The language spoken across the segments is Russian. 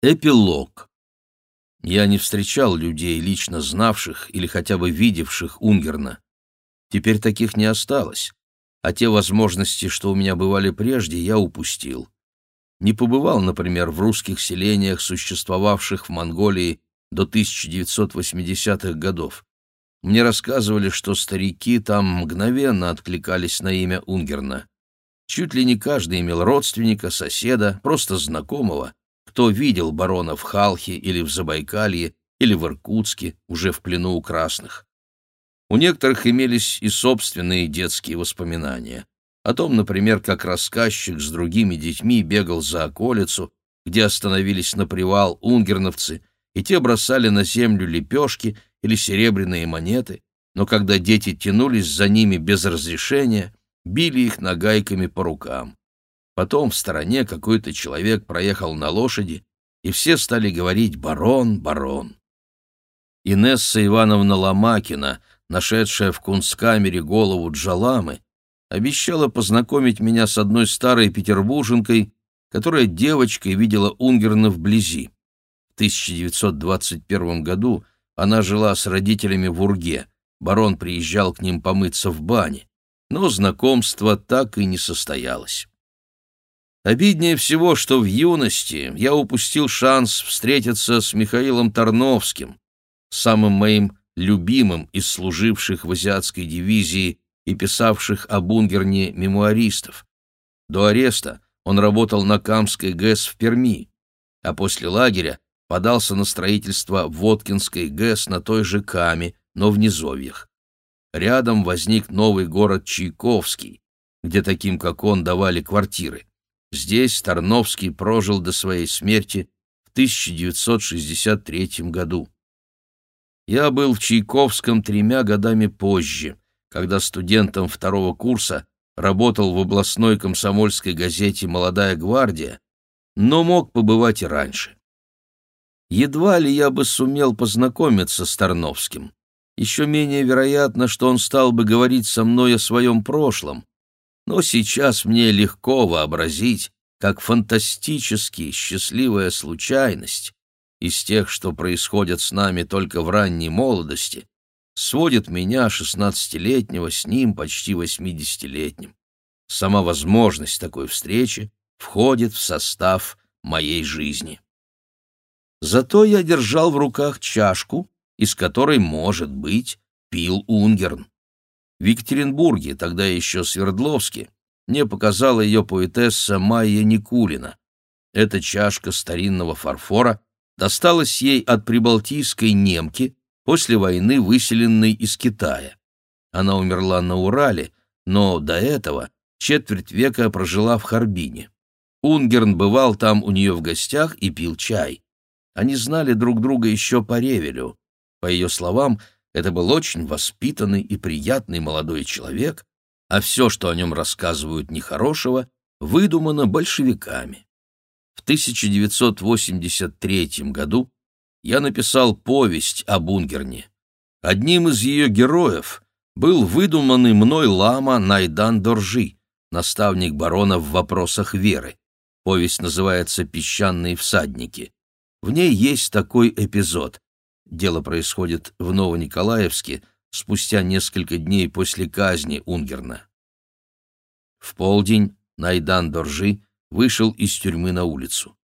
Эпилог. Я не встречал людей, лично знавших или хотя бы видевших Унгерна. Теперь таких не осталось, а те возможности, что у меня бывали прежде, я упустил. Не побывал, например, в русских селениях, существовавших в Монголии до 1980-х годов. Мне рассказывали, что старики там мгновенно откликались на имя Унгерна. Чуть ли не каждый имел родственника, соседа, просто знакомого, кто видел барона в Халхе или в Забайкалье, или в Иркутске, уже в плену у красных. У некоторых имелись и собственные детские воспоминания. О том, например, как рассказчик с другими детьми бегал за околицу, где остановились на привал унгерновцы, и те бросали на землю лепешки или серебряные монеты, но когда дети тянулись за ними без разрешения, били их нагайками по рукам. Потом в стороне какой-то человек проехал на лошади, и все стали говорить «барон, барон». Инесса Ивановна Ломакина, нашедшая в кунсткамере голову Джаламы, обещала познакомить меня с одной старой петербурженкой, которая девочкой видела Унгерна вблизи. В 1921 году она жила с родителями в Урге, барон приезжал к ним помыться в бане, но знакомство так и не состоялось. Обиднее всего, что в юности я упустил шанс встретиться с Михаилом Тарновским, самым моим любимым из служивших в азиатской дивизии и писавших о Бунгерне мемуаристов. До ареста он работал на Камской ГЭС в Перми, а после лагеря подался на строительство Воткинской ГЭС на той же Каме, но в Низовьях. Рядом возник новый город Чайковский, где таким, как он, давали квартиры. Здесь Тарновский прожил до своей смерти в 1963 году. Я был в Чайковском тремя годами позже, когда студентом второго курса работал в областной комсомольской газете «Молодая гвардия», но мог побывать и раньше. Едва ли я бы сумел познакомиться с Тарновским. Еще менее вероятно, что он стал бы говорить со мной о своем прошлом, но сейчас мне легко вообразить, как фантастически счастливая случайность из тех, что происходят с нами только в ранней молодости, сводит меня, шестнадцатилетнего, с ним почти восьмидесятилетним. Сама возможность такой встречи входит в состав моей жизни. Зато я держал в руках чашку, из которой, может быть, пил Унгерн. В Екатеринбурге, тогда еще Свердловске, мне показала ее поэтесса Майя Никулина. Эта чашка старинного фарфора досталась ей от прибалтийской немки, после войны выселенной из Китая. Она умерла на Урале, но до этого четверть века прожила в Харбине. Унгерн бывал там у нее в гостях и пил чай. Они знали друг друга еще по Ревелю. По ее словам, это был очень воспитанный и приятный молодой человек, а все, что о нем рассказывают нехорошего, выдумано большевиками. В 1983 году я написал повесть о Бунгерне. Одним из ее героев был выдуманный мной лама Найдан Доржи, наставник барона в вопросах веры. Повесть называется «Песчаные всадники». В ней есть такой эпизод. Дело происходит в Новониколаевске спустя несколько дней после казни Унгерна. В полдень Найдан Доржи вышел из тюрьмы на улицу.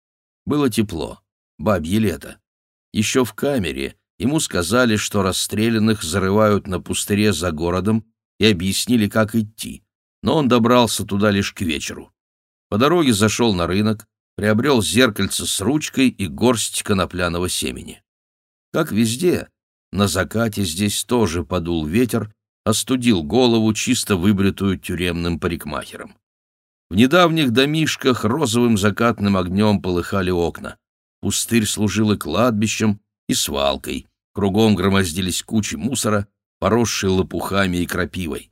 Было тепло, бабье лето. Еще в камере ему сказали, что расстрелянных зарывают на пустыре за городом и объяснили, как идти, но он добрался туда лишь к вечеру. По дороге зашел на рынок, приобрел зеркальце с ручкой и горсть конопляного семени. Как везде, на закате здесь тоже подул ветер, остудил голову, чисто выбритую тюремным парикмахером. В недавних домишках розовым закатным огнем полыхали окна. Пустырь служил и кладбищем, и свалкой. Кругом громоздились кучи мусора, поросшие лопухами и крапивой.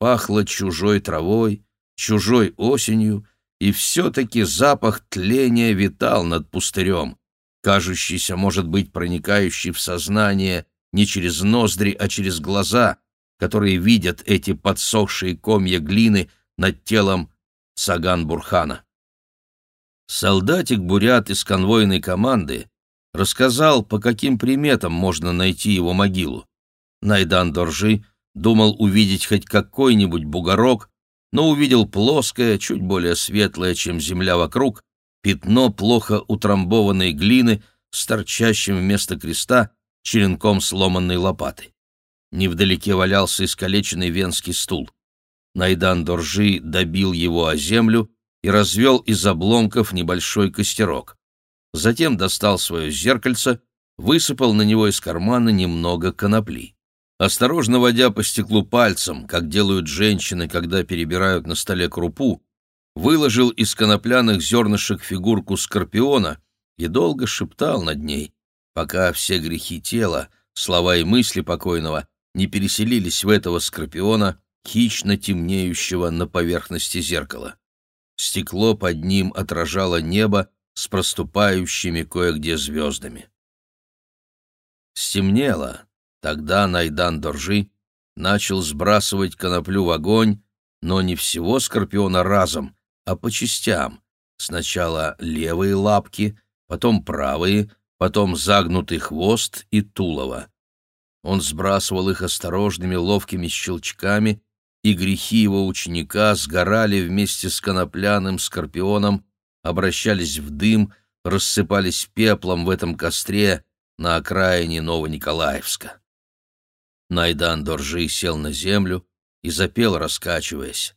Пахло чужой травой, чужой осенью, и все-таки запах тления витал над пустырем, кажущийся, может быть, проникающий в сознание не через ноздри, а через глаза, которые видят эти подсохшие комья глины над телом Саган-Бурхана. Солдатик-бурят из конвойной команды рассказал, по каким приметам можно найти его могилу. Найдан Доржи думал увидеть хоть какой-нибудь бугорок, но увидел плоское, чуть более светлое, чем земля вокруг, пятно плохо утрамбованной глины с торчащим вместо креста черенком сломанной лопаты. Невдалеке валялся искалеченный венский стул. Найдан Доржи добил его о землю и развел из обломков небольшой костерок. Затем достал свое зеркальце, высыпал на него из кармана немного конопли. Осторожно водя по стеклу пальцем, как делают женщины, когда перебирают на столе крупу, выложил из конопляных зернышек фигурку скорпиона и долго шептал над ней, пока все грехи тела, слова и мысли покойного не переселились в этого скорпиона, хищно темнеющего на поверхности зеркала. Стекло под ним отражало небо с проступающими кое-где звездами. Стемнело. Тогда Найдан Доржи начал сбрасывать коноплю в огонь, но не всего скорпиона разом, а по частям. Сначала левые лапки, потом правые, потом загнутый хвост и тулово. Он сбрасывал их осторожными ловкими щелчками, и грехи его ученика сгорали вместе с конопляным скорпионом, обращались в дым, рассыпались пеплом в этом костре на окраине Новониколаевска. Найдан Доржи сел на землю и запел, раскачиваясь.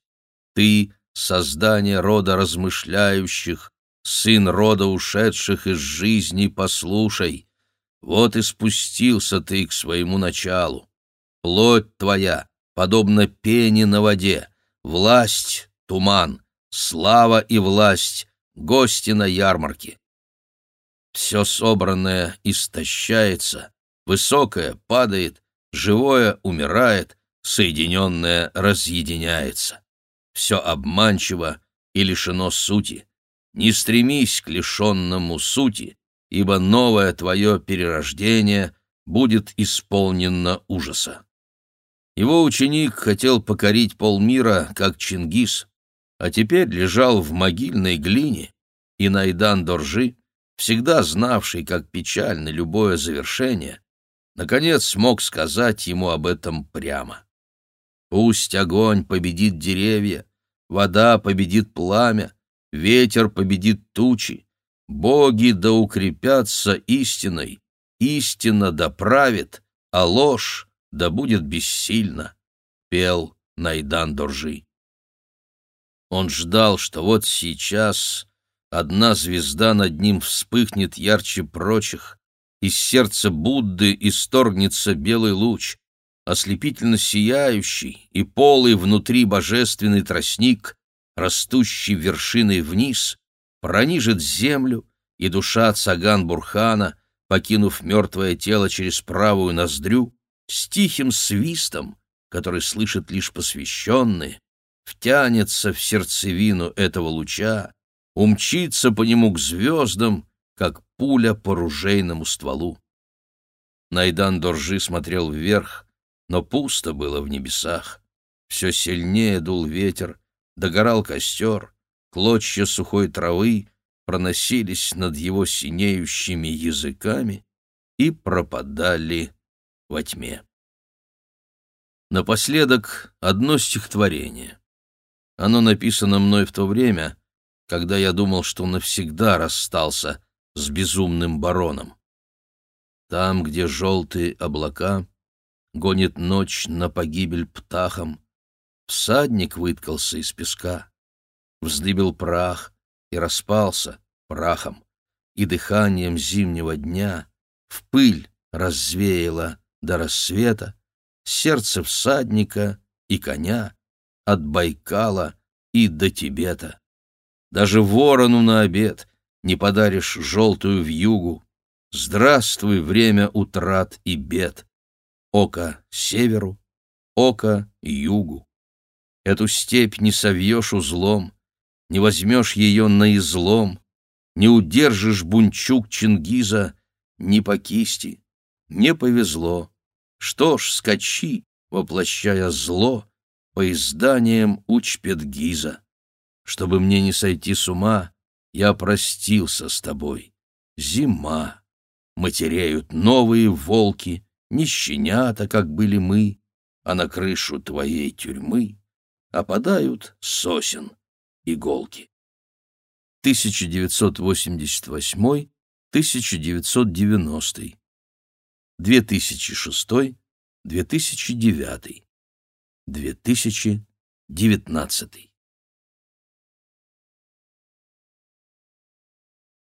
«Ты — создание рода размышляющих, сын рода ушедших из жизни, послушай, вот и спустился ты к своему началу. Плоть твоя, подобно пене на воде, власть — туман, слава и власть — гости на ярмарке. Все собранное истощается, высокое падает, живое умирает, соединенное разъединяется. Все обманчиво и лишено сути. Не стремись к лишенному сути, ибо новое твое перерождение будет исполнено ужаса. Его ученик хотел покорить полмира, как Чингис, а теперь лежал в могильной глине, и Найдан Доржи, всегда знавший, как печально любое завершение, наконец смог сказать ему об этом прямо. Пусть огонь победит деревья, вода победит пламя, ветер победит тучи, боги да укрепятся истиной, истина да правит, а ложь да будет бессильна, — пел Найдан Доржи. Он ждал, что вот сейчас одна звезда над ним вспыхнет ярче прочих, из сердца Будды исторгнется белый луч, ослепительно сияющий и полый внутри божественный тростник растущий вершиной вниз, пронижит землю, и душа Цаган-Бурхана, покинув мертвое тело через правую ноздрю, с тихим свистом, который слышит лишь посвященные, втянется в сердцевину этого луча, умчится по нему к звездам, как пуля по ружейному стволу. Найдан Доржи смотрел вверх, но пусто было в небесах. Все сильнее дул ветер, догорал костер, клочья сухой травы проносились над его синеющими языками и пропадали во тьме. Напоследок одно стихотворение. Оно написано мной в то время, когда я думал, что навсегда расстался с безумным бароном. Там, где желтые облака гонит ночь на погибель птахам, Всадник выткался из песка, вздыбил прах и распался прахом, и дыханием зимнего дня в пыль развеяло до рассвета сердце всадника и коня от Байкала и до Тибета. Даже ворону на обед не подаришь желтую вьюгу. Здравствуй, время утрат и бед. Око северу, око югу. Эту степь не совьешь узлом, не возьмешь ее на излом, не удержишь бунчук Чингиза ни по кисти. Не повезло. Что ж, скачи, воплощая зло, по изданиям Учпедгиза. Чтобы мне не сойти с ума, Я простился с тобой. Зима. Матереют новые волки, не щенята, как были мы, а на крышу твоей тюрьмы опадают сосен иголки. 1988-1990 2006 2009 2019